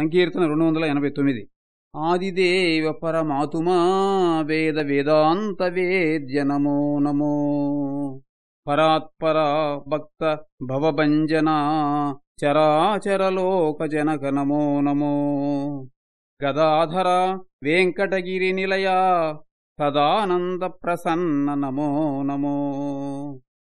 సంకీర్తన రెండు వందల ఎనభై తొమ్మిది. ఆదిదేవ పరమాతుమా వేద వేదాంత వేద్య నమో. నమో పరాత్పరా భక్త భవభంజనా చరాచరలోకజనక నమో నమో. గదాధర వెంకటగిరి నిలయ సదానంద ప్రసన్న నమో నమో.